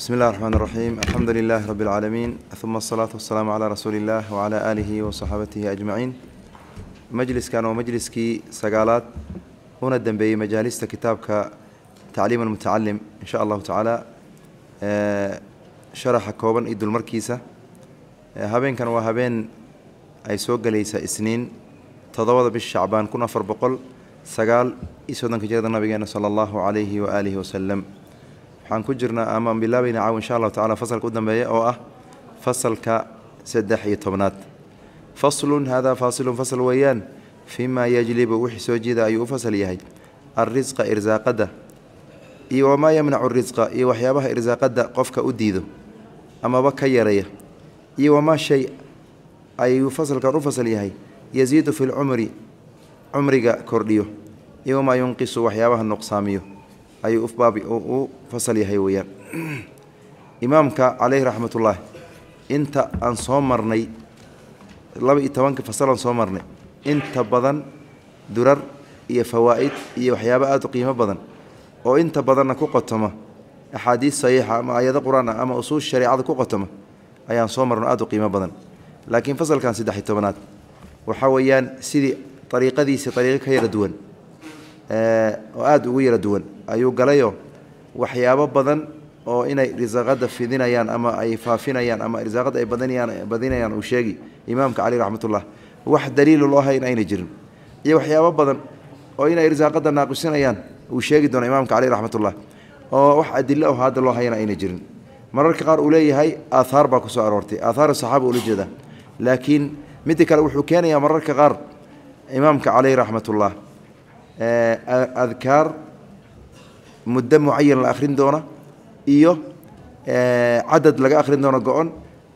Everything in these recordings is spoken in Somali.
بسم الله الرحمن الرحيم الحمد لله رب العالمين ثم الصلاة والسلام على رسول الله وعلى آله وصحابته أجمعين مجلس كان ومجلسكي سقالات هنا الدنبي مجالس كتابك تعليم المتعلم إن شاء الله تعالى شرح كوبا إدو المركيسة هبين كان وهبين أي سوق ليس سنين تضوض بالشعبان كنا فربقل سقال إسودان كجرد النبي صلى الله عليه وآله وسلم waxaan ku jirnaa ama aan bilaabayna caaw insha allahu tacala fasalka u dambeeya oo ah fasalka saddex iyo tobnaad. Faslun haadaa faasilun fasal weeyaan fimaa yajlibu wixii soo jeeda ayuu u fasal yahay. Alrisqa irsaaqadda iyo wamaa yamnacu risqa iyo waxyaabaha irsaaqadda qofka u diido amaba ka yareeya iyo wamaa shay ayuu fasalkan u fasal yahay yasiidu fi lcumri cumriga kordhiyo. Iyo wamaa yunqisu waxyaabaha nuqsaamiyo ayuu u fasal yahay weeyaan. Imaamka caleyhi raxmatullaahi inta aan soo marnay laba iyo tobanka fasalaan soo marnay inta badan durar iyo fawaa'id iyo waxyaabo aada u qiimo badan oo inta badanna ku qotoma axaadiis saxiixa ama aayado qur'aan ah ama usuul shareecada ku qotoma ayaan soo marno aada u qiimo badan. Laakiin fasalkan saddex-iyo tobanaad waxaa weeyaan sidii ariiqadiisi ariiqo ka yara duwan oo aada ugu yara duwan. Ayuu galayoo waxyaabo badan oo inay risaaqada fidinayaan ama ay faafinayaan ama risaaqada ay badinayaan uu sheegi. Imaamka cali raxmatullah wax daliilu loo hayn ayna jirin. Iyo waxyaabo badan oo inay risaaqada naaqisinayaan uu sheegi doono imaamka cali raxmatullah oo wax adilo oo hadda loo hayana ayna jirin. Mararka qaar uu leeyahay aathaar baa ku soo aroortay. Aathaar saxaaba ula jeeda laakiin midda kale wuxuu keenayaa mararka qaar imaamka caleyhi raxmatullah adkaar muddo mucayan la akhrin doona iyo cadad laga akhrin doono go-on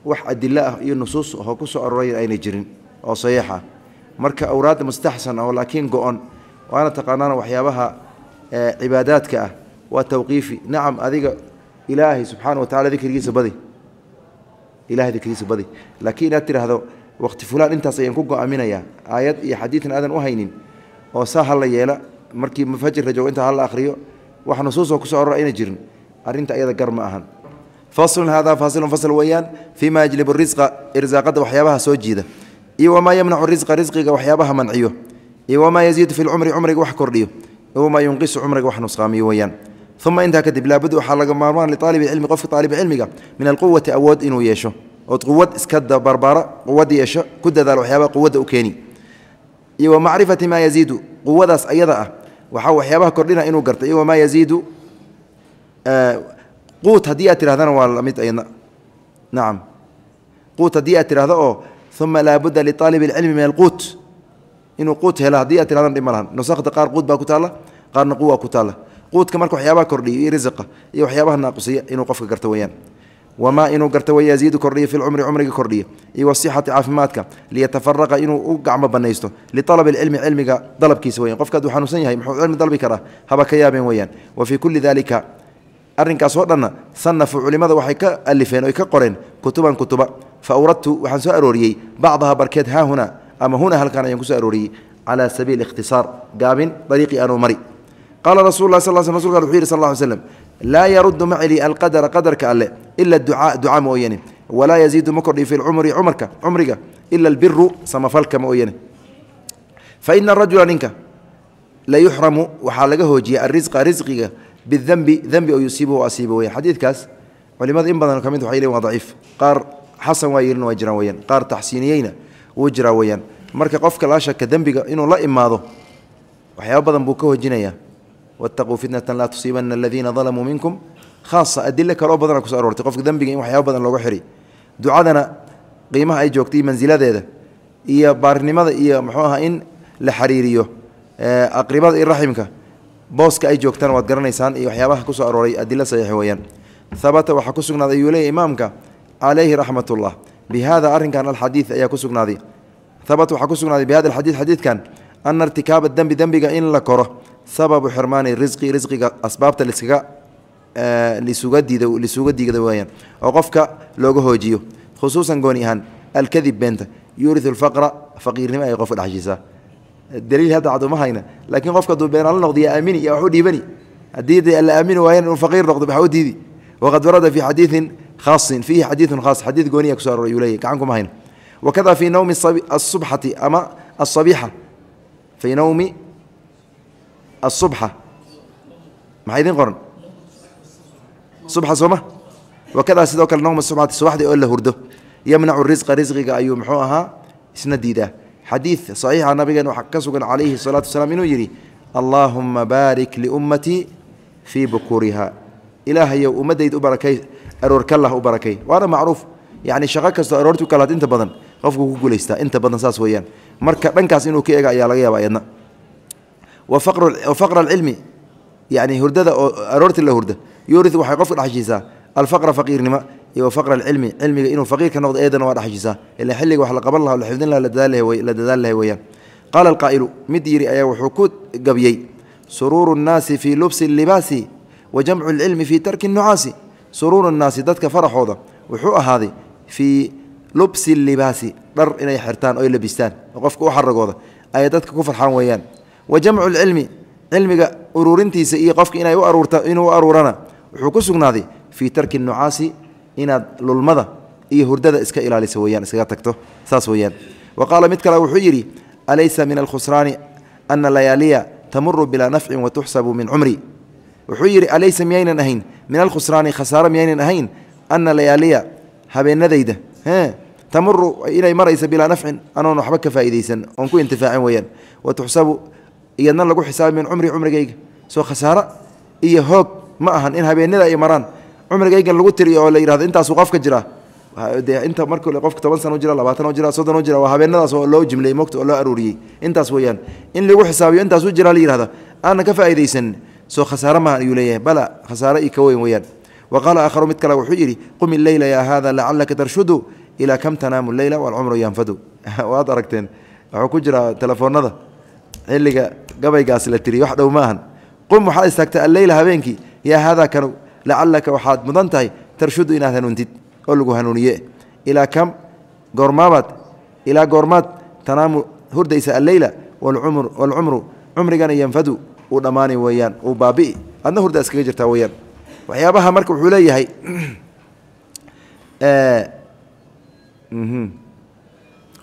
wax adilo ah iyo nusuus oo ku soo aroray ayna jirin oo saxiix ah marka awraadda mustaxsan oo laakiin go-on waana taqaanaana waxyaabaha cibaadaadka ah waa tawqiifi. Nacam adiga ilaahay subxaana wa tacala dikrigiisa badi. Ilahay dikrigiisa badi. Laakiin inaad tidhaahdo waqti fulaan intaas ayaan ku go'aaminayaa. Aayad iyo xadiidna aadan u haynin oo saa hala yeela. Markii mufajirka joogo intaa hala akhriyo wax nusuusoo ku soo aror ayna jirin. Arrinta ayada gar ma ahan. Faslun haadaa faasilun fasl weeyaan fii yajlibu risqa irsaaqadda waxyaabaha soo jiida. Iyo wamaa yamnacu risqa risqiga waxyaabaha manciyo. Iyo wamaa yaziidu fi lcumri cumriga wax kordhiyo. Iyo wamaa yunqisu cumriga wax nusqaamiyo weeyaan. Uma intaa kadib laabud waxaa laga maarmaan liaalibi cilmi qofka aalibi cilmiga min alquwati awood inuu yeesho. Ood quwad iska barbaara quwad yeesho ku dadaalo waxyaabaha quwadda u keeni iyo wa macrifati maa yaziidu quwadaas ayada ah. Waxaa waxyaabaha kordhina inuu garta iyo wamaa yaziidu quut haddii aad tirahdana waa la mid ayadna. Nacam quut haddii aad tirahdo oo uma laabudda liaalibi اlcilmi min alquut inuu quut helo haddii aad tirahdana dhib ma lahan. Nusakda qaar quut baa ku taalla qaarna quwa ku taalla. Quutka marka waxyaabaha kordhiyo iyo risiqa iyo waxyaabaha naaqusiya inuu qofka garto weeyaan wamaa inuu garta way yaziidu kordhiyo fi lcumri cumriga kordhiyo iyo wasixati caafimaadka liyatafaraqa inuu u gacmo banaysto lialabi lcilmi cilmiga dalabkiisa weyan qofka aduu xanuunsan yahay muxuu cilmi dalbi karaa haba ka yaabeen weeyaan wa fii kulli dalika arrinkaas oo dhanna sanafuu culimmada waxay ka alifeen oy ka qoreen kutuban kutuba fa awradtu waxaan soo arooriyey bacdaha barkeed haa huna ama huna halkaan ayaan ku soo arooriyey calaa sabiili ikhtisaar gaabin dariiqii aanuu mari qaala rasul lah sal sl rsulka wuxu yidhi sal ll slm laa yaruddu macli alqadara qadarka alle ila ducaa duca mooyane walaa yaziidu ma kordhiyo fi lcumri cumarka cumriga ila albiru samafalka mooyane fa ina arajula ninka la yuxramu waxaa laga hoojiya alrisqa risqiga bidanbi dembi oo yusiibuhu asiibo weyan xadiidkaas culimada in badan ka waxay leeyin waa daciif qaar xasan waa yeelin waa jiraan weyaan qaar taxsiiniyeyna wuu jiraa weeyaan marka qofka laa shaka dembiga inuu la imaado waxyaaba badan buu ka hoojinayaa wاtaquu fitnata laa tusiibana aladiina dalamuu minkum khaasa adilo kaloo badana kuso aroortay qofka dembiga in waxyaaba badan looga xiri ducadana qiimaha ay joogtay mansiladeeda iyo baarinimada iyo muxuu aha in la xariiriyo aqribada iyo raximka booska ay joogtana waad garanaysaan iyo waxyaabaha ku soo arooray adilo saxiix weeyaan habata waxaa ku sugnaaday ayuu leeya imaamka calayhi raxmat ullah bi hada arrinkan alxadiid ayaa ku sugnaaday habata waxaa ku sugnaaday bi hada alxadiid xadiidkan ana irtikaaba dembi dembiga in la koro sababu xirmaani risqi risqiga asbaabta liskaga lisuga diida lisuga diigda weeyaan. Oo qofka looga hoojiyo khusuusan gooni ahaan alkadib beenta yuuriu lfaqra faqiirnimo ay qofka dhexshiisaa daliil hadda cad uma hayna laakiin qofka hadduu beenaala noqdiya aamini iyo wax u dhiibani haddii de la aamini waayan inuu faqiir noqdo maxaa u diidi. Waqad warada fi xadiidin khaasin fiihi xadiidun khaas xadiid gooniya kuso aroray yuu leeyahy gacan kuma hayno wakada fii nawmi asubxati ama asabiixa fii nawmi asubxa maxaa idin qoran subxa sooma wakadaa sidoo kale nawma subxati subaxdii oo la hurdo yamnacu risqa risqiga ayuu muxuu ahaa isna diidaa xadiid saxiixa nabigeen waxaa ka sugan calayhi salaatu wasalaam inuu yidhi allaahuma baarik liummatii fii bukuuriha ilaahayow ummaddayd u barakay aroorkallah u barakay waana macruuf yacni shaqo kastoo aroorti u kalaad inta badan qofku ku guulaystaa inta badan saas weeyaan marka dhankaas inuu ka ega ayaa laga yaaba wa faqra alcilmi yani hurdada oo aroorti la hurda yuuri waxay qofka dhexshiisaa alfaqra faqiirnimo iyo wafaqra alcilmi cilmiga inuu faqiirka noqdo eedana waa dhexshiisaa ila xilliga wax la qaban laha la xifdin laha la dadaali lahay weeyaan. Qaala alqaa'ilu mid yidhi ayaa wuxuu ku gabiyey suruuru nnaasi fii lubsi libaasi wa jamcu lcilmi fii tarki nucaasi suruuru nnaasi dadka faraxooda wuxuu ahaaday fii lubsi libaasi dhar inay xirtaan oy labistaan. Qofka u xaragooda ayay dadka ku farxaan weeyaan wa jamcu lcilmi cilmiga ururintiisa iyo qofka inay u aruurta inuu aruurana wuxuu ku sugnaaday fii tarki nucaasi inaad lulmada iyo hurdada iska ilaaliso weyaan iskaga tagto. Saas weyaan wa qaala mid kale wuxuu yidhi alaysa min alkhusraani ana layaaliya tamuru bilaa nafcin wa tuxsabu min cumri. Wuxuu yidhi alaysa miyaynan ahayn? Min alkhusraani khasaaro miyaynan ahayn? Ana layaaliya habeenadayda tamuru inay maraysa bilaa nafcin anoon waxba ka faa'iidaysan oon ku intifaacin weyaan wa iyadna lagu xisaabi min cumri cumrigayga. Soo khasaaro iyo hoog ma ahan in habeenada ay maraan. Cumrigaygan lagu tiriyo oo la yihahdo intaasuu qofka jira. De inta mark qofka toban sano jira labaatan jira soddon jira waa habeenadaas oo loo jimlay mogta oo loo aruuriyey intaas weyaan in lagu xisaabiyo intaasuu jira la yihahda aanan ka faa'iidaysan. Soo khasaaro maahan ayuu bala khasaaro iyo ka weyn weyaan wa aakharu mid kale wuxuu yidhi qum illeyla yaa hada lacalaka tarshudu ilaa kam tanaamu leyla walcumru yanfadu. Waad aragteen wuxuu ku jiraa telefoonada xilliga gabaygaas la tiriy wax dhow ma ahan qum waxaad istaagta alleyla habeenkii yaa haadaa kanu lacalaka waxaad mudan tahay tarshudu inaad hanuuntid oo lagu hanuuniye. Ilaa kam? Goormaabaad. Ilaa goormaad tanaamu hurdaysa alleyla walcumru cumrigana yanfadu uu dhammaani weeyaan uu baabi'i. Adna hurda iskaga jirtaa weyaan waxyaabaha marka wuxuu leeyahay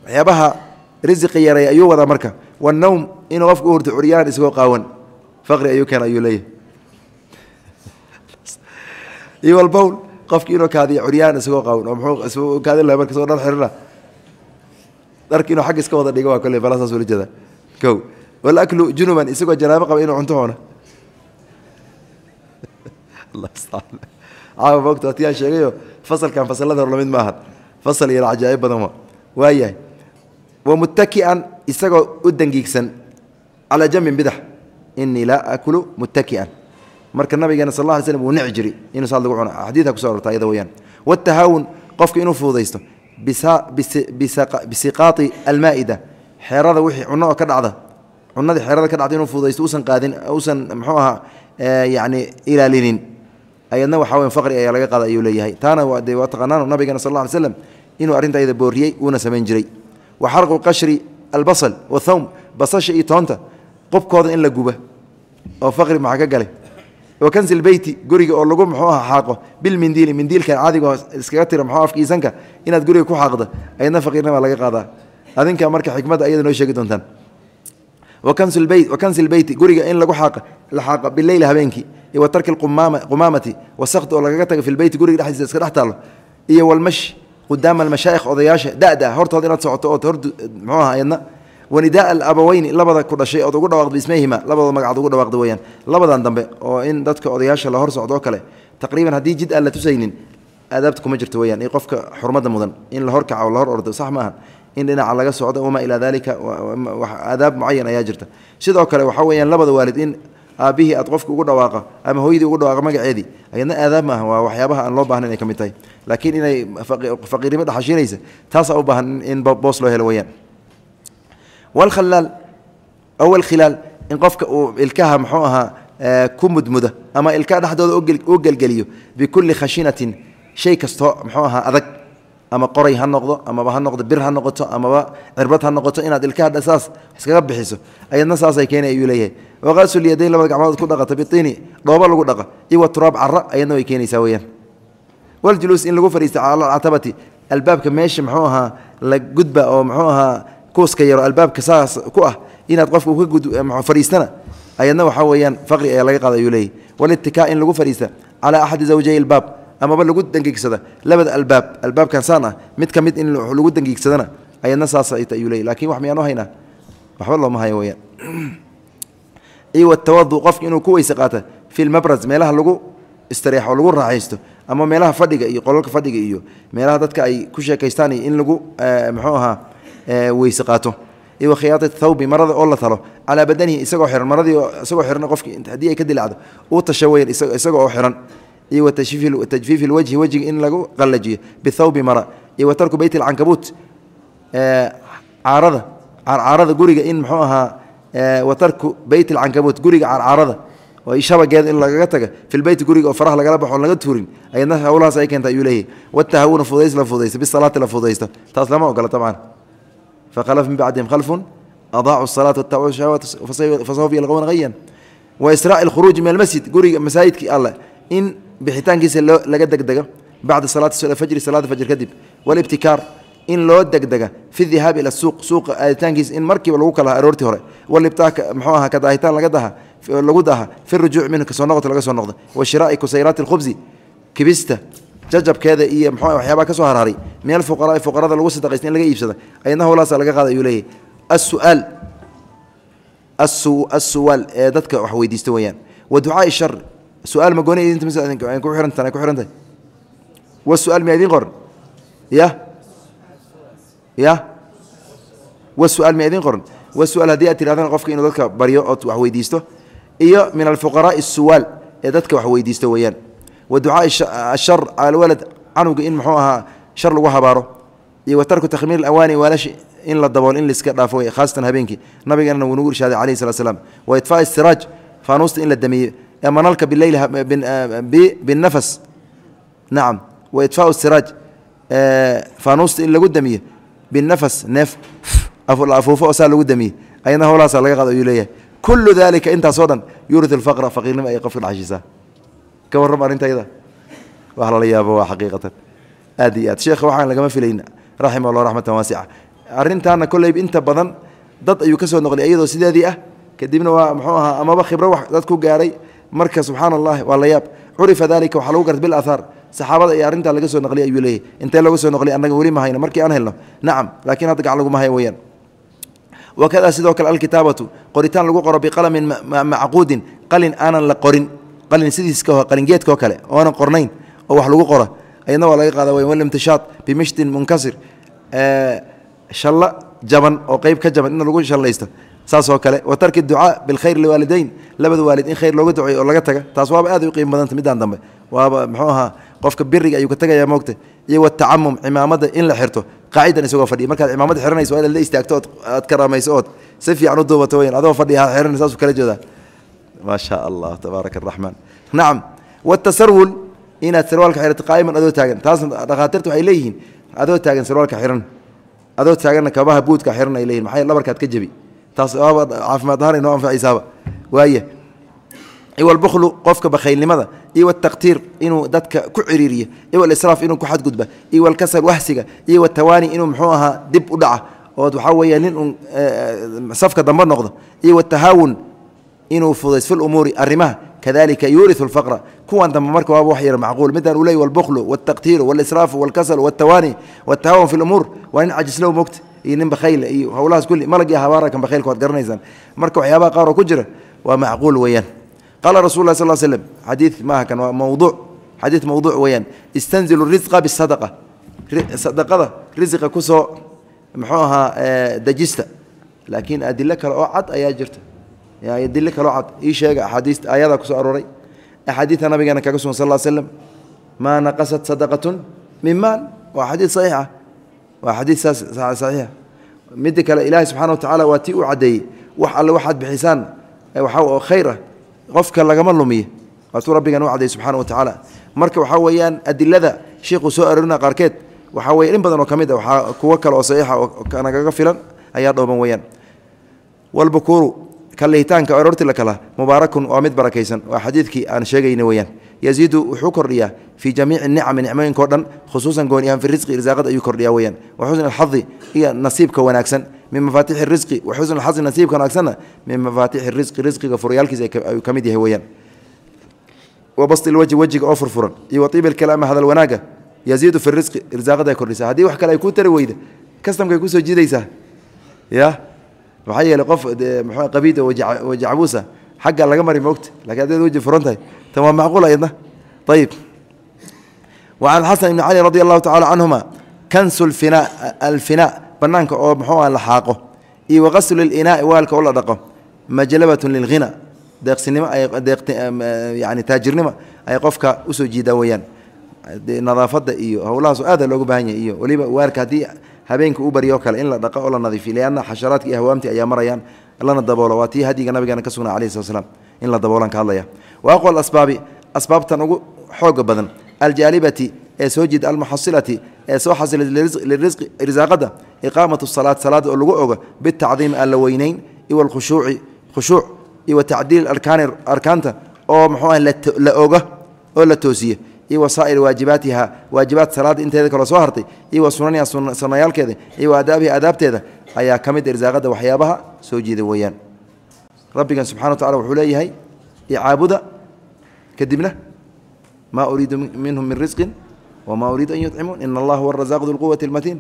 waxyaabaha risiqi yaray ayuu wadaa marka wanowm inuu qofka u hurto curyaan isagoo qaawan faqri ayuu keena ayuu leeyahay iyo walbowl qofki inuu kaadiyo curyaan isagoo qaawan oo muxuu kaadin laha marka isagoo dhar xirina dharki inuu xagga iska wada dhigo waa kolley bala saas ula jeeda kow walaklu junuban isagoo janaabo qaba inuu cunto hoona caawa mogta atiyaan sheegayo fasalkan fasalada hor la mid maaha fasal iyo cajaa'ib badan waa waayahay wa muttaki'an isagoo u dangiigsan calaa jambin bidax inii laa akulu muttaki'an. Marka nabigeena sal alay slm wuu nici jiri inuu saad lagu cuno xadiidka kuso arorta ayada weyaan watahaawun qofka inuu fududaysto bisiqaati almaa'ida xeerada wixii cunno oo ka dhacda cunadii xeerada ka dhacda inuu fududaysto usan qaadin usan muxuu ahaa yacni ilaalinin. Ayadna waxaa weyn faqri ayaa laga qaada ayuu leeyahay. Taana waa taqaanaano nabigeena sal alay slam inuu arrinta ayada booriyey uuna samayn jiray. Wa xarqu qashri albasal wathawm basasha iyo toonta qubkooda in la guba oo faqri maxaa ka galay wa kansil beyti guriga oo lagu muxuu aha xaaqo bilmindiili mindiilkan caadigo iskaga tira muxuu afkiisanka inaad guriga ku xaaqda ayadna faqiirnima laga qaadaa adinka marka xikmadda ayada noo sheegi doontaan wakansil beyti guriga in lagu la xaaqa bileyl habeenkii iyo wa tarki qumaamati wasakti oo lagaga taga filbeyti guriga dhexdiisa iska dhex taalo iyo qudaama almashaayikh odayaasha da'da hortooda inaad socoto ood hor muxuu aha ayadna wanidaa alabaweyni labada ku dhashay ood ugu dhawaaqdo ismayhima labadooda magacood ugu dhawaaqda weyaan labadan dambe oo in dadka odayaasha la hor socdo oo kale taqriiban haddii jid aan la tusaynin aadaabta kuma jirto weyaan iyo qofka xurmada mudan in la horkaca oo la hor ordo sax maaha in dhinaca laga socdo wamaa ilaa dalika aadaab mucayan ayaa jirta sidoo kale waxaa weyaan labada waalid in aabbihii aad qofka ugu dhawaaqa ama hooyadii ugu dhawaaqa magaceedii ayadna aadaab maaha. Waa waxyaabaha aan loo baahna inay ka mid tahay. Laakiin inay faqiirnimo dhaxashiinaysa taasaa u baahan in boos loo helo weyaan walkhalaal aw alkhilaal in qofka uu ilkaha muxuu ahaa ku mudmuda ama ilkaha dhexdooda u gelgeliyo bikulli khashinatin shay kastoo muxuu ahaa adag ama qoray ha noqdo amaba ha noqdo bir ha noqoto amaba cirbad ha noqoto inaad ilkaha saas iskaga bixiso ayadna saasay keena ayuu leeyahay. Waqaasul yadayn labada gacmood ku dhaqata biiini dhoobo lagu dhaqa iwa turaab cara ayadna way keenaysaa weyaan waljuluus in lagu fadhiista cala alcatabati albaabka meesha muxuu ahaa la gudba oo muxuu ahaa kuuska yaro albaabka saas ku ah inaad qofka ka gud fadhiistana ayadna waxaa weeyaan faqri ayaa laga qaada ayuu leeyahy walittikaa in lagu fadhiista calaa axadi zawjay albaab amaba lagu dangiigsada labada albaab albaabkan saan mid ka mid in lagu dangiigsadana ayadna saas ayuu leeyahy laakiin wax miyaanu haynaa. Waxba looma hayo weyaan iyo tawadu qofka inuu ku weyse qaata fi lmabras meelaha lagu istareexo lagu raaxaysto ama meelaha fadhiga iyo qolalka fadhiga iyo meelaha dadka ay ku sheekaystaan in lagu muxuu ahaa weyse qaato. Iyo khiyaati thawbi marada oo la talo calaa badanihi isagoo xihan maradii isagoo xihan qofki haddii ay ka dilacdo uu tasha weyan isaga oo xihan iyo watajfiifi lwajhi wejiga in lagu qallajiyo bithawbi mara iyo wa tarku beyt caarada carcaarada guriga in muxuu ahaa wa tarku beyt guriga carcaarada oo shabageeda in lagaga taga filbeyti guriga oo faraha lagala baxo laga tuurin ayadna hawlahaas ay keenta ayuu leeyahy watahawuna fudays la fudaysta bisalaati la fudaysta taas lama ogola tabcan fakhalaf min bacdihim khalfun adaacu salaata wattabacu shahawaat fasawfa yalqawna hayan wa israaci alkhuruuji min almasjid guriga masaajidkii alle in bixitaankiisa laga degdega bacda salaati fajri salaada fajr kadib walibtikaar in loo degdega fi dihaabi ila suuq suuqa aaditaankiisa in markiiba lagu kalaha aroortii hore. Walibtaaka muxuu aha kadaahitaan laga daha lagu daha fi rujuuc minhu ka soo noqota laga soo noqda wa shiraa'i kusayraati alkhubsi kibista jajabkeeda iyo mxuu waxyaabaa ka soo harharay min alfuqaraai fuqarada lagu sadaqaysta in laga iibsada. Ayadna howlaasa laga qaada ayuu leeyahy asuaal assuwaal ee dadka wax weydiista weeyaan. Wa ducaai su'aal ma gooni ku xirantan ay ku xiran tahay wa su'aal miyaa idiin qoran ya ya wa su'aal miyaa idiin qoran wa su'aal haddii aad tirahdana qofka inuu dadka baryo ood wax weydiisto iyo min alfuqaraai asuwaal ee dadka wax weydiista weeyaan wa ducaai ashar alwalad canuga in muxuu ahaa shar lagu habaaro iyo wa tarku takhmiir alawaani waalashi in la daboolo in laiska dhaafo wey khaasatan habeenkii nabigeenna wuu nagu irshaaday calayhi salatu slam wa itfaa istiraaj faanuusta in la damiyo ee manalka binafas nacam wa itfaau istiraaj faanuusta in lagu damiyo binafas neef. Afuufo oo saa lagu damiye. Ayadna howlahaasa laga qaado ayuu leeyahay. Kullu dalika intaasoo dhan yurid alfaqra faqiirnimo ay qofka dhaxshiisaa ka warram arrinta yada wax lala yaabo waa xaqiiqatan. Aad iyo aad. Sheekha waxaan lagama filayna. Raxima allah raxmatan waasica arrintaana kolleyb inta badan dad ayuu ka soo noqlay iyadoo sideedii ah. Kadibna waa muxuu ahaa amaba khibro wax dad ku gaaray marka subxaana allah waa la yaab. Curifa dalika waxaa lagu garta bilaathaar saxaabada iyo arrintaa laga soo noqliyay ayuu leeyahy intee laga soo noqliy annaga weli ma hayno markii aan helno. Nacam laakiin hadda gacan laguma hayo weyaan wakada sidoo kale alkitaabatu. Qoritaan lagu qoro biqalamin macquudin. Qalin aanan la qorin. Qalin sidiiska qalingeedkao kale oonan qornayn oo wax lagu qora ayadna waa laga qaada walimtishaad bimishtin munkasir. Shalla jaban oo qeyb ka jaban in lagu shallaysto saasoo kale wa tarki ducaa bilkhayr liwaalidayn. Labada waalid in khayr looga duceeyo oo laga taga taas waaba aad u qiimo badanta midaan dambe. Waaba muxuu ahaa qofka biriga ayuu ka tagayaa moogta iyo watacamum cimaamada in la xirto. Qaacidan isagoo fadhiya. Markaad cimaamada xiranayso waa inaad istaagto ood aad karaamayso ood. Si fiican u duubato weyan adoo fadhiya xiran saasuu kala jeedaa maa allah tabaaraka araxmaan nacam watasarwul inaad sarwaalka xirato qaa'iman adoo taagan. Taasna dhakhaatiirta waxay leeyihiin adoo taagan sarwaalka xiran. Adoo taaganna kabaha buudka xiran ay leeyihiin maxay dhabarkaad ka jebi taas caafimaad ahaan inoo anfacaysaaba waaya iwalbukhlu qofka bakhaylnimada iyo wataqtiir inuu dadka ku ciriiriyo iyo walisraaf inuu ku xadgudba iyo walkasal wahsiga iyo watawaani inuu muxuu ahaa dib u dhaca ood waxaa nin un safka dambe noqdo iyo inuu fudays fi lumuuri arrimaha kadalika yuuriu lfaqra kuwan dambe marka waaba wax yar macquul midaan uu leey walbukhlu walisraafu walkasalu waltawaani watahaawun fi lumuur waa nin cajislow mogta iyo nin bakhayle iyo howlahaas kulli. Malag iyo habaarakan bakhaylka waad garanaysaan. Marka waxyaabaha qaar oo ku jira waa macquul weeyaan. Qaala rasul lah sal slm xadii maaha kan waa mawduuc xadiid mawduuc weeyaan. Istanzilu risqa bisadaqa sadaqada risiqa ku soo muxuu ahaa dejista. Laakiin adilo kale oo cad ayaa jirta. Adilo kale oo cad. Ii sheega axaadiista aayadaa ku soo arooray. Axaadiida nabigeena kaga sugan sal slam maa naqasat sadaqatun min maal. Waa xadiid saxiix ah waa xadiid saas saxiixa midda kale ilaahay subxana wa tacaala waa tii uu caddeeyey wax alle waxaad bixisaan waxa khayr ah qofka lagama lumiye waatuu rabbigan u caday subxaana wa tacaala marka waxaa weeyaan adilada shiikhuu soo aroorina qaarkeed waxaa weye in badan oo ka mid a waxaa kuwo kale oo saxiixa oo nagaga filan ayaa dhooban weeyaan. Walbukuuru kalihitaanka aroortii la kala mubaarakun waa mid barakaysan. Waa xadiidkii aan sheegayna weeyaan yaziidu wuxuu kordhiyaa fii jamiici nicami nicmooyinka o dhan khusuusan gooni ahaan fi risqi irsaaqada ayuu kordhiyaa weyaan wa xusni alxadi iyo nasiibka wanaagsan. Min mafaatixi risqi wa xusni alxadi nasiibka wanaagsanna min mafaatixi risqi risqiga furayaalkiisa ayuu ka mid yahay weyaan wa basti lwajhi wejiga oo furfuran iyo wa tiibi lkalaami hadal wanaaga yaziidu fi risqi irsaaqada kordhisaa. Haddii wax kale ay kuu tari weyda kastamkay ku soo jiidaysaa ya? Maxaa yeeley qof mxu qabiid oo xagga laga mari moogta laakiin haddaad weji furan tahay tan waa macquul ayadna. Ayib wa can xasan ibni cali radi allahu tacala canhuma kansu lfina alfinaa banaanka oo muxuu ah la xaaqo. Iyo waqaslu linaai waalka oo la dhaqo. Majlabatun lilghina deeqsinimo ay yani taajirnimo ay qofka u soo jiidaan weeyaan. Nadaafada iyo howlahaas aada loogu baahan yahay iyo weliba waalka haddii habeenka u baryo kale in la dhaqo oo la nadiifiyo lianna xasharaadka iyo hawaamti ayaa marayaan lana daboolo waa tii hadyiga nabigeena ka sugnaa alayhi slat slam in la daboolan ka wa aqwa asbaabi asbaabtan ugu xooga badan aljaalibati ee soo jiida almuxasilati ee soo xasila lirisqi irsaaqada iqaamatu salaat salaada oo lagu ogo bitacdiimi aan la weynayn iwa alkhushuuci khushuuc iyo wa tacdiil arkaani arkaanta oo muxuu ah la oga oo la toosiye iyo wa saa'iri waajibaatiha waajibaat salaada inteeda kaloo soo hartay iyo wa sunaniha sunayaalkeeda iyo wa aadaabiha aadaabteeda ayaa ka mid irsaaqada waxyaabaha soo jiida weeyaan. Rabbigan icaabuda kadibna maa uriidu minhum min risqin wma uriidu an yuطcimuun in allah huwa arazaaq du lquwati اlmatiin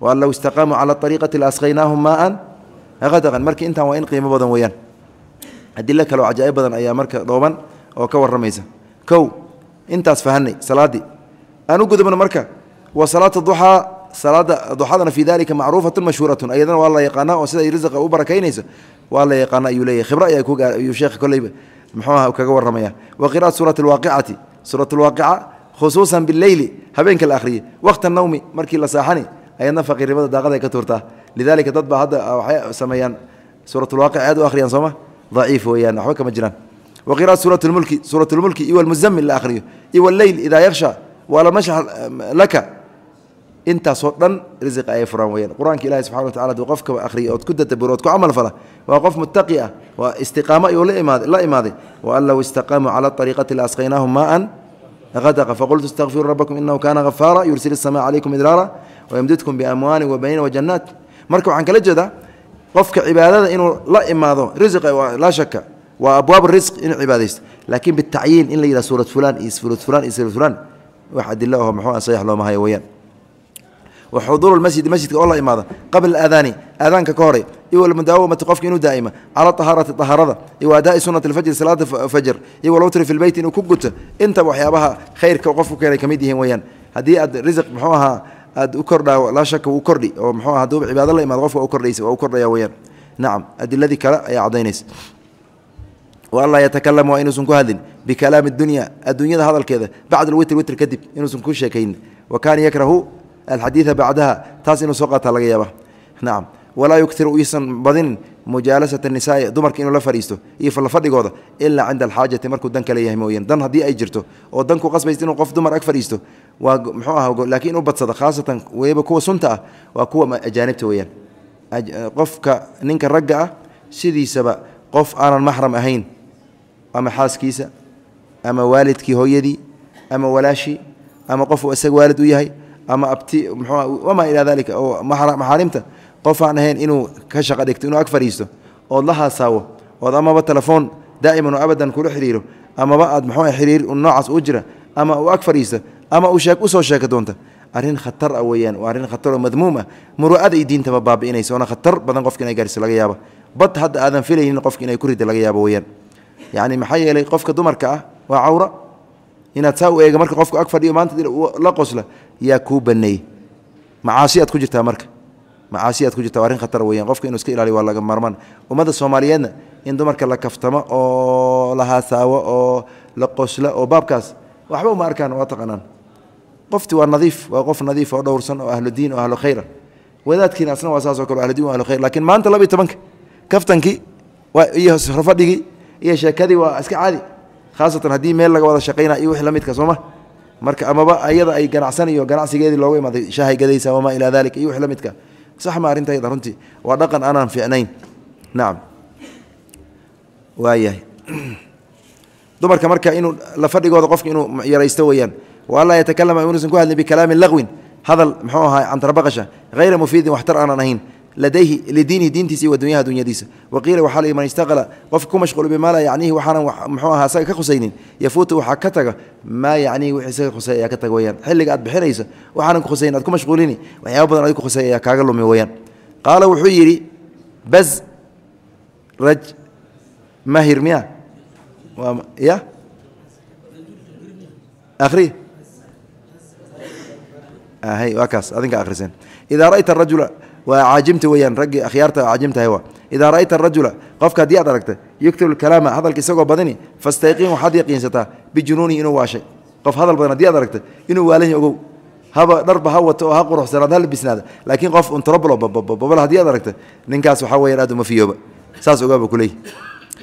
waan low istaqaamuu cala ariiqati laasqaynaahum maaan. Adaqan marka intaan waa in qiimo badan weeyaan. Adilo kale oo cajaa'ib badan ayaa marka dhooban oo ka warramaysa. Kow intaas fahanay salaaddii aan u gudubno marka wa salaata duxaa salaada duxadana fii dalika macruufatu mashhuuratun. Ayadana waa la yaqaana oo siday risqa u barakaynayso waa la yaqaana ayuu leeyahy khibro ayaa kuayuu sheekh kolleyba muxuu ah kaga warramaya. Wa qira'at suurati alwaaqicati suurat alwaaqica khusuusan bileyli habeenka la akhriyey waqta nawmi markii la saaxani ayadna faqiirnimada daaqada ay ka tuurtaa. Lidalika dad baa hadda waxay sameeyaan suuratulwaaqic aad u akhriyaan sooma daciif weeyaan waxba kama jiraan. Wa qira'at suurat lmulki suurat lmulki iyo almuzamil la akhriyo. Iyo laka intaasoo dhan risiq ayay furaan weyaan qur'aanka ilahi subxana watacala aduu qofka akhriya ood ku dadaburo ood ku camal fala waa qof muttaqi ah waa istiqaamo ayuu la imaaday wa an low istaqaamuu cala ariiqati laasqaynaahum maaan adqa faqultu istaqfiruu rabbakum inahu kaana hafaara yursil الsama calaykum idraara wayamdidkum biamwaalin wabaniina wajannaat marka waxaan kala jeedaa qofka cibaadada inuu la imaado risiqa laa shaka waa abwaab risq inuu cibaadaysto. Laakiin bitacyiin in la yidhah suurat fulan iyo suurat fulan iyo suurat fulan wax adilo aho muxuu saxiix looma hayo weeyaan wa xuduuru lmasjidi masjidka oo la imaada qabla aadaani aadaanka ka horay iyo walmudaawamati qofka inuu daa'ima cala ahaarati ahaarada iyo wa adaa'i sunati lfajri salaada fajr iyo walwtri fi lbeyt inuu ku guto intaba waxyaabaha khayrka qofku keenay ka yihiin weeyaan. Haddii aad risiq muxuu ahaa aad u kordhaa laa shaka wuu kordhi oo muxuu hadduu cibaado la imaado qofka u kordhaysa waa u kordhaya weeyaan. Nacam adiladii kale ayaa caddaynaysa. Waanlaa yatakalam waa inuusan ku hadlin bikalaami dunya adduunyada hadalkeeda bacd alwitr witr kadib inuusan ku sheekaynin wa kaana yakrahu alxadiida bacdaha taas inuu soo qaataa laga yaaba nacam walaa yugtiru uysan badinin mujaalasata nisaai dumarka inuu la fadhiisto iyo la fadhigooda ilaa cinda alxaajati markuu dan kale yahay mooyaan dan haddii ay jirto oo dan ku qasbaysa inuu qof dumar ag fadhiisto waa muxuu ah laakiin inuu badsado khaasatan weliba kuwa sunta ah waa kuwa ajaanibta weeyaan qofka ninka ragga ah sidiisaba qof aanan maxram ahayn ama xaaskiisa ama waalidkii hooyadii ama walaashii ama u ama abti wamaa ilaa dalika oo maxaarimta qof ahayn inuu ka shaqo dhigto inuu ag fadhiisto ood la haasaawo ood amaba telefoon daa'iman oo abadan kula xiriiro amaba aad muxuu xiriir noocaas u jira ama uu ag fadhiisto ama uu sheek u soo sheeka doonta. Arrin khatar ah weeyaan waa arrin khatar oo madmuum ah. Muru'ada iyo diintaba baabi'inaysa oona khatar badan qofka inay gaarsiso laga yaaba bad hadda aadan filaynin qofka inay ku rida laga yaabo weeyaan. Yacni maxaa yeelay qofka dumarka ah waa cawra inaad saa u eega marka qofku ag fadhiyo maanta la qosla yaa kuu baneeyey macaasi aad ku jirtaa marka. Macaasi aad ku jirta arrin khatar weeyaan. Qofka inuu iska ilaaliyo waa laga maarmaan. Ummadda soomaaliyeedna in dumarka la kaftamo oo la haasaawo oo la qoslo oo baabkaas waxba uma arkaan waa taqaanaan. Qofti waa nadiif waa qof nadiif oo dhowrsan oo ahlu oo ahlu khayra wadaadkiina asna waa saas oo kale ahlu diin oo ahlu khayr. Laakiin maanta laba iyo tobanka kaftankii iyo horfadhigii iyo sheekadii waa iska caadi khaasatan haddii meel laga wada shaqayna iyo wix la midka sooma? Marka amaba ayada ay ganacsanayo ganacsigeedii looga imaaday shahay gadaysa wamaa ilaa dalika iyo wix la midka. Sax ma arrintayda runtii. Waa dhaqan aanaan fiicnayn. Nacam waayahay. Dumarka marka inuu la fadhigooda qofka inuu yaraysto weeyaan wa anlaa yatakalama inuusan ku hadlin bikalaamin laqwin. Hadal muxuu ahaa cantarabaqasha hayra mufiidin waxtar aanan ahayn ladayhi lidiinihi diintiisa iyo dunyaha dunyadiisa waqiila waxaa la man istaqala qofka ku mashquul bimaa laa yacniihi waxaanan muxuu ahaa asaga ka khusaynin yafuutu waxaa ka taga maa yacniihi wixii isaga khusay ayaa ka taga weyaan xilliga aad bixinayso waxaanan ku khusaynin aad ku mashquulini waxyaaba badan adig ku khusay ayaa kaaga lumi weyaan qaala wuxuu yidhi baz raj mahir miya ya? Akhri? Hay waa kaas adinka akhriseen. Idaa ra'ayta arajula waa caajimta weeyaan raggii akhyaarta caajimtahay idaa ra'ayta arajula qofka haddii aad aragta yugtiru lkalaama hadalka isagoo badini fastayqiin waxaad yaqiinsataa bijunuunihi inuu waashay. Qof hadal badan haddii aad aragta inuu waalan yahy ogow haba dharba ha wato oo ha quruxsanaad ha labisnaada laakiin qof untroblo babababal haddii aad aragta ninkaas waxaa weeyaan aad uma fiyooba. Saas ogaaba kuleeyahy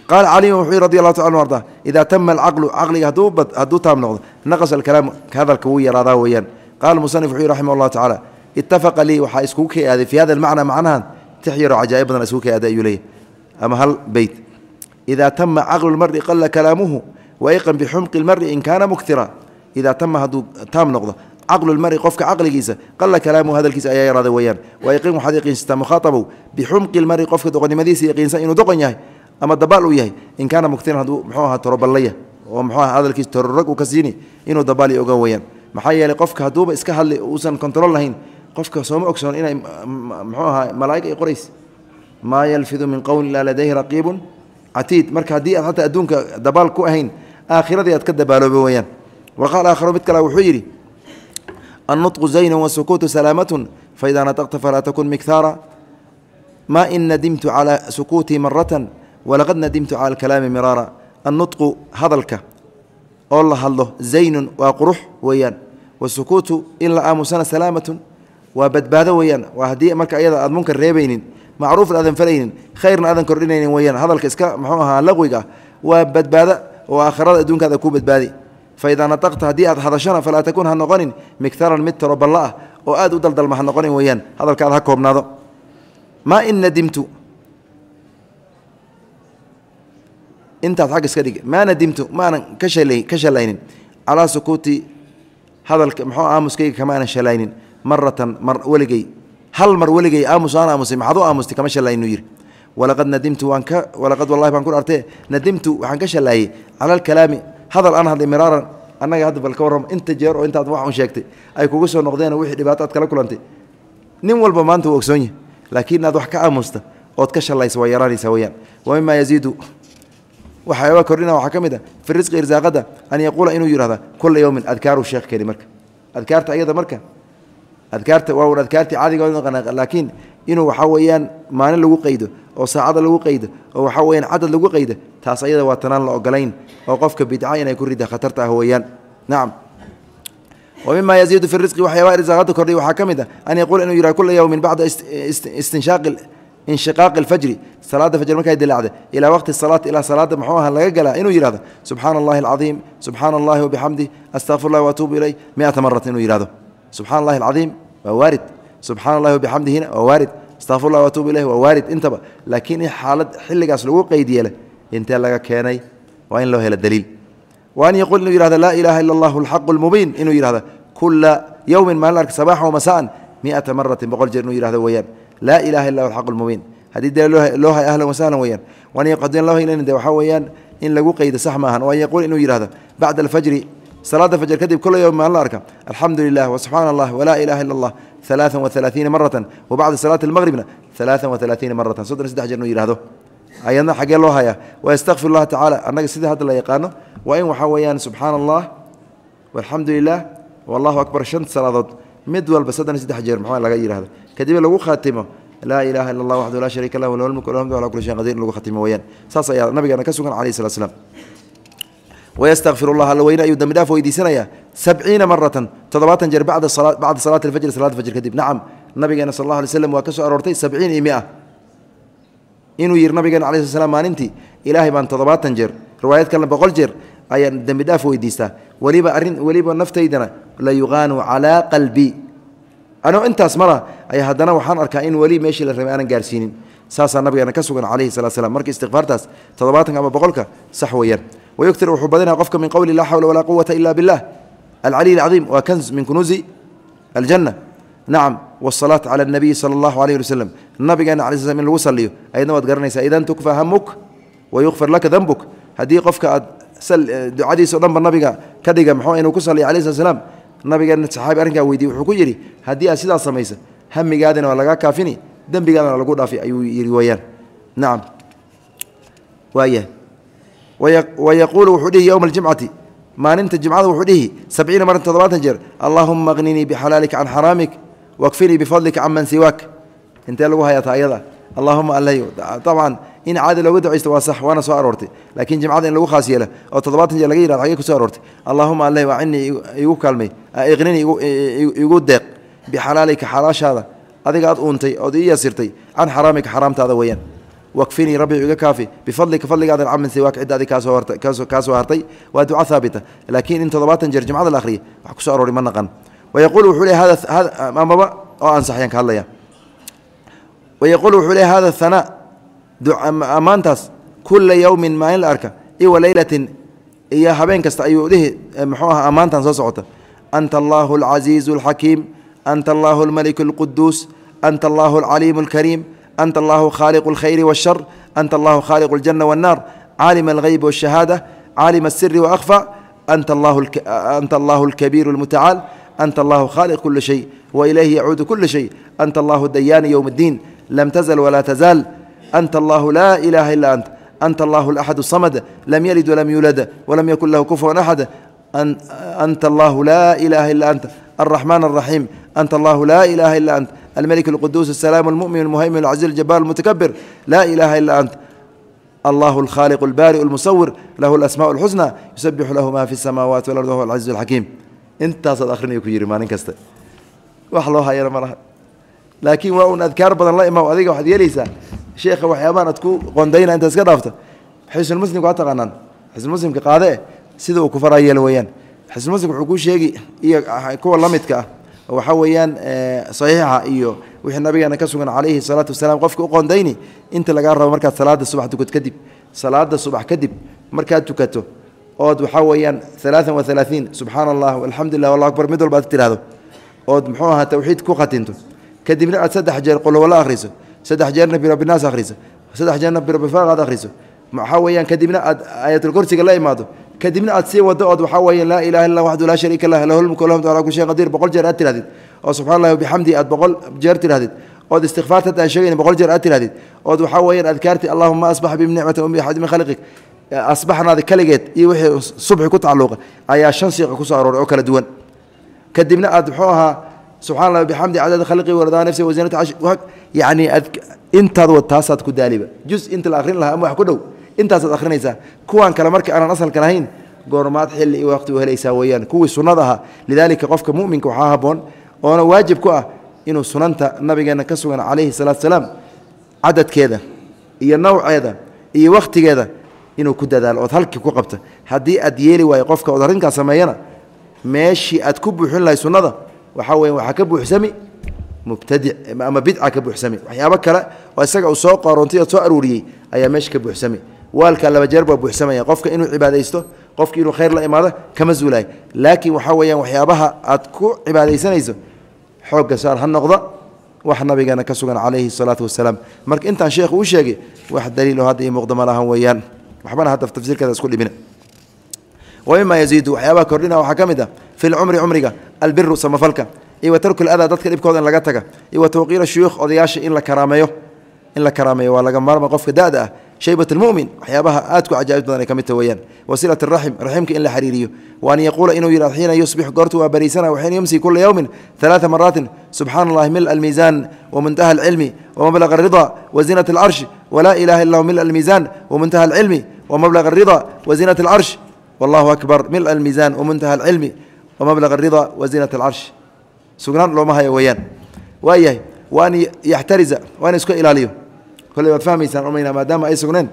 qaala caliima wuxuu yihi radi allahu taala anu arda idaa tama alcaqlu caqliga hadduu taam noqdo naqasa alkalaamu hadalka wuu yaraadaa weeyaan. Qala musanif wuxuu yihi raximah allahu ittafaqa lii waxaa iskugu ka aaday fi hada almacna macnahan tix yaroo cajaa'ib badan iskugu ka aaday ayuu leeyahy ama hal beyt idaa tama caqlu lmari qala kalaamuhu waiqan bixumqi lmari in kaana muktira idaa tama hadduu taam noqdo caqlu lmari qofka caqligiisa qala kalaamuhu hadalkiisa ayaa yaraaday weeyaan. Waiqin waxaad yaqiinsataa mukhaatabow bixumqi lmari qofka doqonnimadiisa yaqiinsan inuu doqon yahay ama dabaal uu yahay. In kaana muktiran hadduu muxuu ahaa toroballaya oo muxuu aha hadalkiisa tororag uu ka siini inuu dabaal iyo ogaan weeyaan. Maxaa yeelay qofka hadduuba iska hadli uusan qofka sooma ogsoon inay muxuu ahaa malaa'ig ay qorays. Maa yalfidu min qowlin ilaa ladayhi raqiibun catiid marka haddii aad xataa adduunka dabaal ku ahayn aakhiradii aad ka dabaalooba weeyaan. Wa qaala aakharu mid kale wuxuu yidhi annutqu zaynun wasukuutu salaamatun faidaa nataqta falaa takun mikhaara ma in nadimtu calaa sukuutii maratan walaqad nadimtu cala alkalaami miraara. Annutqu hadalka oo la hadlo zaynun waa qurux weeyaan. Wasukuutu in la aamusana salaamatun waa badbaado weeyaan. Waa haddii marka ayada aad munkar reebaynin macruufna aadan falaynin khayrna aadan kordhinaynin weeyaan. Hadalka iska muxuu ahaa laqwiga. Waa badbaado oo aakhirada adduunkaada ku badbaadi. Fa idaa nataqta haddii aad hadashona falaa takun ha noqonin. Migtaran mid taroballo ah oo aad u daldalma ha noqonin weeyaan. Hadalkaad ha koobnaado. Maa in nadimtu. Intaad xagg iska dhig maa nadimtu maanan ka shalay ka shalaynin. Calaa sukuuti hadalka muxuu aamuskayga kama aanan shalaynin maratan mar weligey hal mar weligey aamus aan aamusay maxaad u aamustay kama shalaynu yidhi. Walaqad nadimtu waan ka walaqad wallahi baan ku artee nadimtu waxaan ka shalaayey cala alkalaami hadal aan hadlay miraaran annaga hadda bal ka warram inta jeer oo intaad wax un sheegtay ay kugu soo noqdeen wixii dhibaato aad kala kulantay. Nin walba maanta wuu ogsoon yahay laakiin inaad wax ka aamusta ood ka shalaysa waa yaraanaysaa weeyaan. Wa mima yaziidu waxyaaba kordhina waxaa ka mid ah fi risqi irsaaqada an yaquula inuu yidhahda kula yowmin adkaaru sheekh keli marka. Adkaarta ayada marka adkaarta waa un adkaartii caadiga laakiin inuu waxaa weeyaan maalin lagu qaydo oo saacada lagu qaydo oo waxaa weyaan cadad lagu qaydo taas ayada waa tanaan la ogolayn oo qofka bidca inay ku rida khatarta ah weeyaan. Nacam wa yaziidu fi risqi waxyaaba irsaaqada kordhiy waxaa ka mid ah an yaquula inuu yidhahda kula yowmin bacda istinshaaqi inshiqaaqi alfajri. Salaada fajr markay dilacda ilaa waqti salaat ilaa salaada muxuu aha laga galaa inuu yidhahdo subxaana allahi alcadiim subxaana allahi wabixamdih astaqfir waatuubu ilay miata marata inuu yidhahdo subxana allahi alcadiim waa waarid subxana allahi wabixamdihina waa waarid astaqfir llahi waatuubu ilayh waa waarid intaba laakiin in xaalad xilligaas lagu qeyd yeela intee laga keenay? Waa in loo helo daliil. Wa an yaquul inuu yihahdo laa ilaaha ila allahu alxaqu almubiin inuu yidhahdo kula yowmin maalin arka sabaxa wamasaan miata maratin boqol jeer inuu yihahdo weeyaan. Laa ilaha illa alxaq almubiin haddii dee loo hay ahlan wasahlan weeyaan. Waan yaqadin loo haynan de waxaa weeyaan in lagu qaydo sax maahan. Waan yaquul inuu yidhahdo bacda alfajri salaada fajr kadib yowm maalin la arka. Alxamdu lilah wasubxaana allah walaa ilaha illa allah alaaan waalaaiina maratan wa bacda salaati almaqribna alaaan waalaaiina maratan soddon saddex jeer inuu yihahdo ayadna xaggee loo hayaa. Wayastakfir allah tacaala annaga sidii hadda la yaqaano waa in waxaa weeyaan subxaana allah walxamdu lilah wallahu akbar shan salaadood. Mid walba soddon saddex jeer maxaa laga yidhahdo kadib lagu khaatimo laa ilaha illa allah waxdu laa shariika lah lahu lmulk walhamdu ala kuli shayin qadir in lagu khatimo weeyaan. Saas ayaa nabigeena ka sugan calayhi salatu slam wayastakfir allah alla weyne ayuu dambi dhaaf weydiisanayaa sabciina maratan toddobaatan jeer bacda salaati alfajri salaada fajr kadib nacam nabigeena sal allah alay slam waa ka soo aroortay sabciin iyo mia inuu yidhi nabigeena alai sl slam maalintii ilaahay baan toddobaatan jeer riwaayad kalena boqol jeer ayaan dembi dhaaf weydiistaa weliba arrin weliba naftaydana la yuqaanu calaa qalbi anoo intaas mala ayaa haddana waxaan arkaa in weli meeshii la rabay aanan gaarsiinin saasaa nabigeena ka sugan calayhi salatu slam marka istikfaartaas toddobaatanka ama boqolka sax wayuktir wuxuu badinaya qofka min qowli laa xawla walaa quwata ila billah alcaliy alcadiim waa kanz min kunuuzi aljanna nacam wsalaat cala anabiyi sala allahu alayh ali waslem nabigeena alay sl in lagu saliyo ayadna waad garanaysaa idan tukfa hamuk wayukfir laka dembuk haddii qofka aad ducadiisa o dhan ba nabiga ka dhiga muxuu inuu ku saliya alayh slat slam nabigeena saxaabi arrinkaa weydiye wuxuu ku yidhi haddii aad sidaas samaysa hamigaadina waa lagaa kaafini dembigaadana lagu dhaafi ayuu yidhi weyaan nacam waaya wayaquulu wuxuu dhihi yowma aljimcati maalinta jimcada wuxuu dhihi sabciina maran toddobaatan jeer allaahuma aqninii bixalaalika can xaraamik wakfinii bifadlika can man siwaak intee lagu hayaata ayada allahuma aley dabcan in caadi looga ducaysto waa sax waana soo aroortay laakiin jimcada in lagu khaas yeela oo toddobaatan jeer laga yihahdo xagee ku soo aroortay allahuma aleh wacinii igu kaalmay iqninii igu deeq bixalaalika xalaashaada adiga aad uuntay ood ii yasirtay can xaraamika xaraamtaada weeyaan wakfinii rabbi iga kaafi bifadlika fadligaadan camin siwaak hartay kaa soo hartay waa duca haabita laakiin in toddobaatan jeer jimcada la akhriya wax ku aroori ma naqan wayaquulu wuxuu le amaba oo ansaxyaan ka hadlaya wayaquulu wuxuu le hada hanaa ammaantaas kula yowmin maalin la arka iwa leylatin iyo habeen kasta ayuu dhihi muxuu aha ammaantan soo socota anta allahu alcasiizu alxakiim anta allahu almaliku alquduus anta allahu alcaliimu alkariim أنت الله خالق الخير والشر أنت الله خالق الجنة والنار عالم الغيب والشهادة عالم السر وأخفى أنت الله, الك... أنت الله الكبير المتعال أنت الله خالق كل شيء وإليه يعود كل شيء أنت الله الديان يوم الدين لم تزل ولا تزال أنت الله لا إله إلا أنت أنت الله الأحد الصمد لم يلد ولم يولد ولم يكن له كفوا أحد أنت الله لا إله إلا أنت الرحمن الرحيم أنت الله لا إله إلا أنت الملك القدوس السلام المؤمن المهيمن العزيز الجبار المتكبر لا إله إلا أنت الله الخالق البارئ المصور له الأسماء الحسنى يسبح له ما في السماوات والأرض وهو العزيز الحكيم انت صد أخرني كيري ما نكست وحلوها يا مرة لكن وأن أذكار بدن الله ما وأذيك واحد يليسا شيخ وحيابان تكو قندينا أنت سكدافته حسن المسلم قاعد تقنن حسن المسلم كقاده سيدو كفر أيال ويان حسن المسلم وحكو شيء إيه كوا لمتك waxaa weeyaan saxiixa iyo wixii nabigeena ka sugan calayhi salaatu wasalaam. Qofka u qoondayni inta lagaa rabo markaad salaada subax tukad kadib salaada subax kadib markaad tukato ood waxaa weeyaan alaaan wa subxaana allah alxamdu lilah wallah akbar mid walba ad tidhahdo ood muxuu ahaa tawxiid ku khatinto. Kadibna aad saddex jeer qulowala akhriso saddex jeerna birabinaas akhriso saddex jeerna birabifaq aad akhriso waxaa weeyaan kadibna aad aayatulkursiga la imaado kadibna aad sii wado ood waxaa weeye laa ilaha illa waxdu laa shariika lah lahu lmulku walhamdu ala kulli shayin qadiir boqol jeer aad tirahdid oo subxana allahi wabixamdi aad boqol jeer tirahdid ood istikfaarta aan sheegayn boqol jeer aad tirahdid ood waxaa weeyaan adkaarti allahuma asbax bimnicmati umbi axad min khalqiq asbaxnaada kaligeed iyo wixii subxi ku tacalluqa ayaa shan siiqa ku soo arooray oo kala duwan. Kadibna aad muxuu ahaa subxana allah wabixamdi cadad khalqi waradaa nafsi wazinata cash yacni intaad wad taasaad ku daaliba. Juz inta la akhrin lahaa ama wax ku dhow intaasaad akhrinaysaa. Kuwan kale marka aanan asalka lahayn goormaad xilli iyo waqti u helaysaa weeyaan. Kuwii sunnada lidaalika qofka mu'minka waxaa habboon oona waajib ku ah inuu sunanta nabigeenna ka sugan calayhi salaatu salaam cadadkeeda iyo nawceeda iyo wakhtigeeda inuu ku dadaalo ood halkii ku qabta. Haddii aad yeeli waayo qofka ood arrinkaas sameeyana meeshii aad ku buuxin lahay sunnada waxaa weya waxaa ka buuxsami mubtadic ama bidca ka buuxsami. Waxyaabo kale oo isaga uu soo qaaroontay oo soo aruuriyey ayaa meesha ka buuxsami waalkaa laba jeer baa buuxsamaya. Qofka inuu cibaadaysto qofki inuu khayr la imaado kama zuulaay laakiin waxaa weeyaan waxyaabaha aad ku cibaadaysanayso xoogga saar ha noqda wax nabigeena ka sugan calayhi salaatu wasalaam marka intaan sheekhu u sheegay wax daliilo hadda ii muuqda lahan weeyaan. Waxbana hadda tafsiirkeeda isku dhibina. Wmima yaziidu waxyaabaha kordhina waxaa ka mid ah fi lcumri cumriga albiru samafalka iyo tarku ladaa dadka dhibkooda in laga taga iyo wa shuyuukh odayaasha in la karaameeyo in la karaameeyo waa laga maarma qofka da-da ah shaybat mumin waxyaabaha aad ku cajaa'ib badan ay ka mid ta weyaan wasilat raxim raximka in la xiriiriyo waan yaquula inuu yidhah xiina yusbix goortu waa bariisana waxiina yumsi kula yowmin alaaa maraatin subxaan allahi mil almiisaan wamuntaha alcilmi wamablaqa alridaa wazinat alcarshi walaa ilaha illahu mil almiisaan wamuntaha alcilmi wamablaqa alridaa wazinat alcarsh wallahu akbar mil almiisaan wamuntaha alcilmi wamablaqa alridaa wazinat alcarsh sugnaan looma hayo weyaan waayahay waan yaxtariza waa in iska ilaaliyo kolley waad fahmaysaan umayna maadaama ay sugneen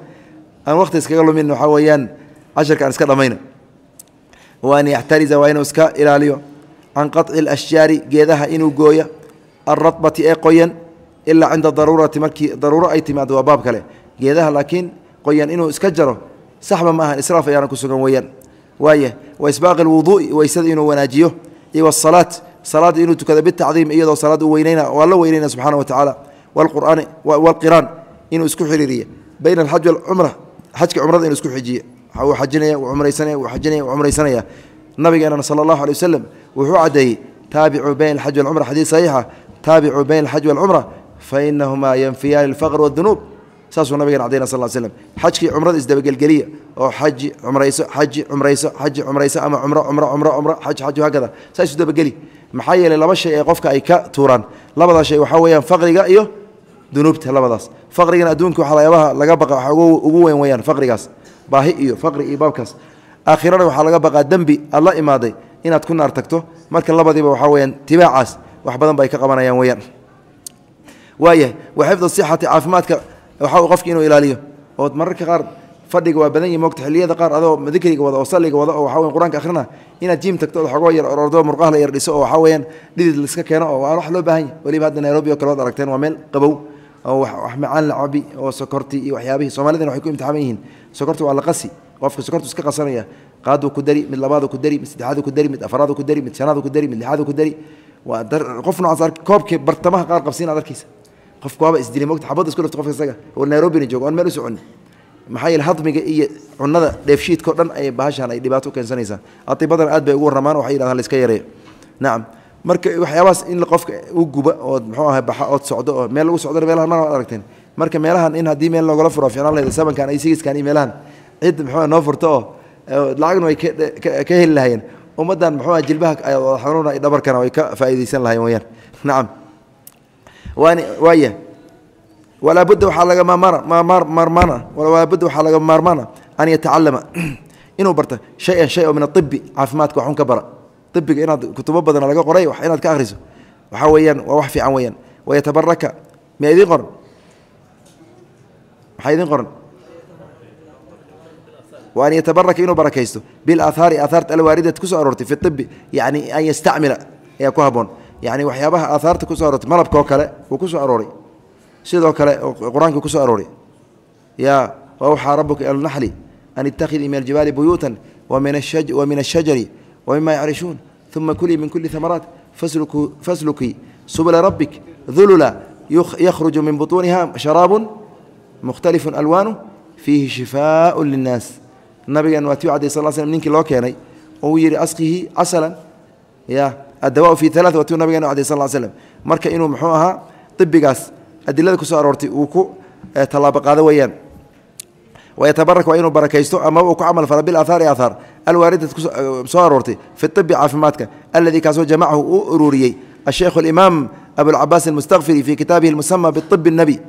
aan waqti iskaga lumin waxaa weeyaan casharka aan iska dhammayna wa an yaxtariza waa inuu iska ilaaliyo. Can qaطci اlashjaari geedaha inuu gooya alradbati ee qoyan ilaa cinda daruurati markii daruuro ay timaado waa baab kale. Geedaha laakiin qoyan inuu iska jaro saxba ma ahan israaf ayaana ku sugan weeyaan. Waaya wa isbaaqi alwuduu'i weysada inuu wanaajiyo. Iyo wasalaat salaadda inuu tukado bitacdiim iyadoo salaad u weynayna waa la weynayna subxana wa tacaala wlqur'aani walqiraan inuu isku xiriiriya bayna alxaj walcumra xajka cumrada inuu isku xijiye uu xajinaya uu cumraysanaya uu xajinaya uu cumraysanaya. Nabigeenana sala allahu alay wasalam wuxuu caddeeyey taabicuu bayna alxaj walcumra xadiid saxiixa taabicuu bayna alxaj walcumra fa yanfiyaani alfaqr wadunuub saasuu nabigeena cadayna sal l slm xajkii cumrada isdabagelgeliya oo xaji cumrayso xaji cumrayso xaji cumrayso ama cumro cumro cumro cumro xaj xaj hakada. Saa isu dabageli maxaa yeelay laba shay ee qofka ay ka tuuraan. Labadaa shay waxaa weeyaan faqriga iyo dunuubta labadaas. Faqrigana adduunka waxyaabaha laga baqa waxa ugu weyn weyaan faqrigaas. Baahi iyo faqri iyo baabkaas. Aakhirana waxaa laga baqaa dembi aad imaaday inaad ku naar tagto. Marka labadiiba waxaa weyaan tibaacaas wax badan ba ka qabanayaan weyaan waayahay wa xifdu sixati caafimaadka waxa uu qofki inuu ilaaliyo. Oo mararka qaar fadhiga waa badan yihi mogta xilliyada qaar adoo dikriga wada oo salliga wada oo waxa weyan qur'aanka akhrina inaad jiim tagto ood xogoo yar orordo murqaha la yar dhiso oo waxaa weeyaan dhidid laiska keeno oo waa wax loo baahan yahy weliba hadda nairobi oo kale waad aragteen waa meel qabow oo wax macaan la cabi oo sokorti iyo waxyaabihii soomaalidana waxay ku imtixaaman yihiin. Sokorta waa la qasi. Qofka sokortu iska qasanaya qaaduu ku dari mid labaadu ku dari mid saddexaadu ku dari mid afaraadu ku dari mid shanaadu ku dari mid lixaadu ku dari. Waa qof noocaas koobkii bartamaha qaar qabsiin aad arkaysa qofku waaba isdilay mogta xabadda isku dhafta qofka isaga. Oo nairobina joogo oon meel u maxaa yeele hadmiga iyo cunada dheefshiidkao dhan ay bahashaan ay dhibaato u keensanaysaa. Atibadana aad bay ugu warramaan waxay yidhahdaan la yareeyo nacam marka waxyaabahaas in qofka u guba ood muxuu ahay baxa ood socdo oo meel lagu socdona meelahan mana aragteen. Marka meelahan in haddii meel loogala furo ficnaan lahayd sabankan iyo sigiskan iyo meelahan cid muxuu noo furto oo lacagna way ka heli lahayeen ummaddan muxuu ah jilbaha xanuuna iyo dhabarkana way ka faa'iidaysan lahayen weyaan nacam waani waaya walaa budda waxaa laga maarmaana. Walaa budda waxaa laga maarmaana an yatacalama inuu barta shay-an shay oo min aibi caafimaadka waxun ka bara ibiga inaad kutubo badana laga qoray inaad ka akhriso waxaa weeyaan waa wax fiican weeyaan wayatabaraka ma idiin qoran maxaa idiin qoran wa an yatabaraka inuu barakaysto bilaaahaari aahaarta alwaaridati ku soo aroortay fi ibi yani an yastacmila ayaa ku haboon yani waxyaabaha aahaarta ku soo aroortay malabka oo kale uu ku soo arooray sidoo kale qur'aanka ku soo arooray ya wawxaa rabuka ila naxli an ittakhidii min aljibaali buyuutan wa min ashajari mima yacrishun uma kulii min kuli amaraat faslukii subla rabbik dulula yakhruju min buطuuniha sharaabu mukhtalifu alwaanu fiihi shifaaءu linnaas nabigan waa tiu caday sal slm ninkii loo keenay oo uu yidhi asqihi casalan ya addawa fi alaa waa tiu nabigan caday sal slm marka inuu muxuu ahaa ibigaas adilada ku soo aroortay uu ku tallaabo qaado weeyaan wayatabarak waa inuu barakaysto amaba uu ku camal fala bilaathaari aathaar alwaaridad soo aroortay fi ibi caafimaadka alladii kaasoo jamacahu uu ururiyey asheikhu alimaam abulcabaas almustakfiri fii kitaabihi almusama biibi nebi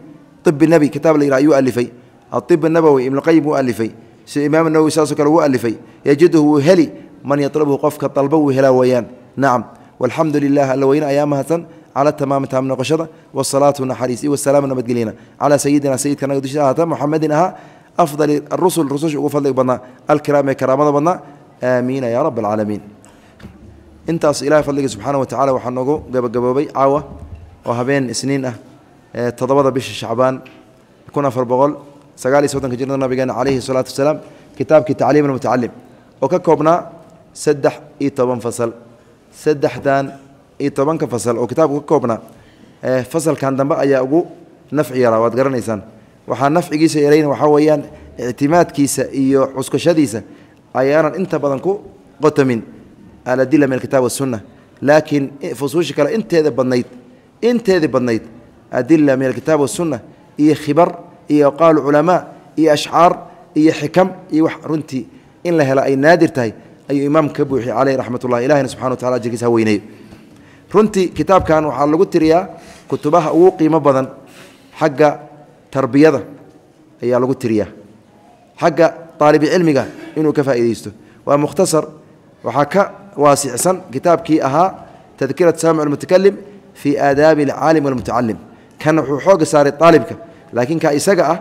ibi nebi kitaab la yihah ayuu alifay aibu nabowi ibnuqayim wuu alifay sida imaam nawowi saasoo kale wuu alifay yajiduhu wuu heli man yalabhu qofka dalbo wuu helaa weeyaan nacam walxamdu lilah alla weyne ayaa mahadsan cala tamaami taam noqoshada wasalaatu naxariis iyo wasalaamu nabadgelyana calaa sayidina sayidka naga dushiisa ahaata muxamedin ahaa afdal arusul rususha ugu fadliga badnaa alkiraam ee karaamada badnaa aamiina yaa rab alcaalamiin intaas ilahay fadliga subxaana watacala waxaa noogu gabagaboobay caawa oo habeen isniin ah toddobada bisha shacbaan kun afar boqol sagaal iyo soddonka jirnada nabigeena calayhi salaatu wasalaam kitaabkii tacliim almutacalim oo ka koobnaa saddex iyo toban fasal saddexdan iyo tobanka fasal oo kitaabku ka koobnaa fasalkan dambe ayaa ugu nafci yaraa waad garanaysaan waxaa nafcigiisa yarayna waxaa weeyaan ictimaadkiisa iyo cuskashadiisa ayaanan inta badan ku qotamin aladila min alkitaab wasunna laakiin fusuusha kale inteeda badnayd inteedii badnayd adila min alkitaab wasunna iyo khibar iyo qaalu culamaa iyo ashcaar iyo xikam iyo wax runtii in la helo ay naadir tahay ayuu imaamka ka buuxiyey caleyh raxmat ullah ilahina subxana wa tacala ajirkiisa ha weyneeyo. Runtii kitaabkan waxaa lagu tiriyaa kutubaha ugu qiimo badan xagga tarbiyada ayaa lagu tiriyaa. Xagga aalibicilmiga inuu ka faa'iidaysto. Waa mukhtasar waxaa ka waasicsan kitaabkii ahaa tadkirat saamic almutakalim fii aadaabi alcaalim walmutacalim kana wuxuu xooga saaray aalibka laakiin ka isaga ah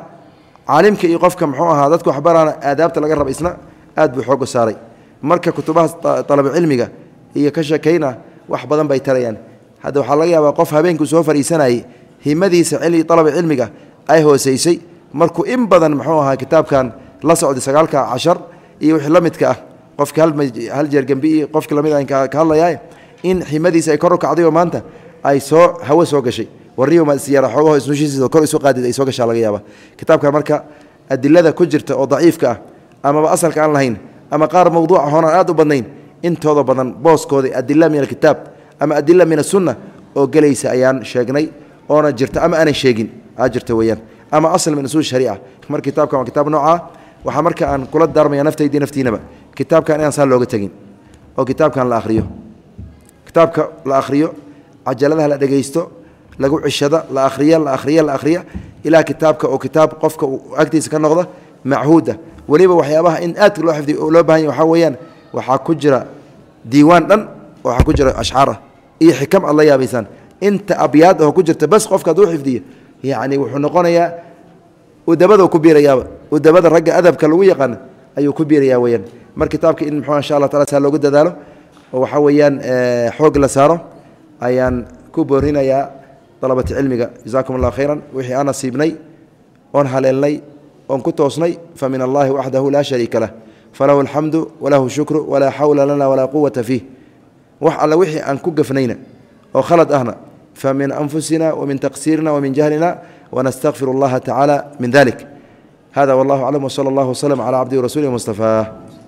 caalimka iyo qofka muxuu ahaa dadka waxbaraana aadaabta laga raba isna aad buu xooga saaray. Marka kutubaha alabcilmiga iyo ka sheekayna wax badan bay tarayaan. Hadda waxaa laga yaabaa qof habeenkuu soo fadhiisanayay himadiisa alaba cilmiga ay hoosaysay markuu in badan muxuu ahaa kitaabkan la socday sagaalka cashar iyo wixii la midka ah. Qofki hal jeer gembi qofki la mid aan ka hadlayaa in ximadiisa ay kor u kacday oo maanta ay soo hawo soo gashay. Wariyoma isyara xoogaho isnushiisiisa kor isu qaadid ay soo gashaa laga yaaba kitaabkan marka adilada ku jirta oo daciifka ah amaba asalka aan lahayn ama qaar mawduuca hoonaan aad u badnayn intooda badan booskooda adila min alkitaab ama adila min asunna oo gelaysa ayaan sheegnay oona jirta ama aanan sheegin jirta weeyaan. Ama asl min usuul shariica mar kitaabkan waa kitaab noocaa waxaa marka aan kula daarmaya naftaydii naftiinaba kitaabkan inaan saa looga tegin oo kitaabkan la akhriyo. Kitaabka la akhriyo cajaladaha la dhegaysto lagu cishada la akhriya la akhriya la akhriya ilaa kitaabka oo kitaab qofka agtiisa ka noqda machuuda. Weliba waxyaabaha in aad loo xifdiyo loo baahan yahy waxaa weeyaan waxaa ku jira diiwaan dhan waxaa ku jira ashcaar ah iyo xikam aad la yaabaysaan. Inta abyaad oo ku jirta bas qofka hadduu xifdiyo yacni wuxuu noqonayaa udabada ku biirayaaba udabada ragga adabka lagu yaqaana ayuu ku biirayaa weyaan mar kitaabka in muxuu insha allah taala saa loogu dadaalo oo waxaa weeyaan xoog la saaro ayaan ku boorinayaa dalabati cilmiga. Jazakum allah khayran. Wixii aan nasiibnay oon haleelnay oon ku toosnay fa min allahi waxdahu laa shariika lah. Falahu alxamdu walahu shukru walaa xawla lana walaa quwata fiih. Wax alle wixii aan ku gafnayna oo khalad ahna min anfusina wamin taqsiirina wamin jahlina wanastaqfir allaha tacaala min dalik hada wallahu aclam wsala allah wslm cala cabdihi warasuulih mustafaah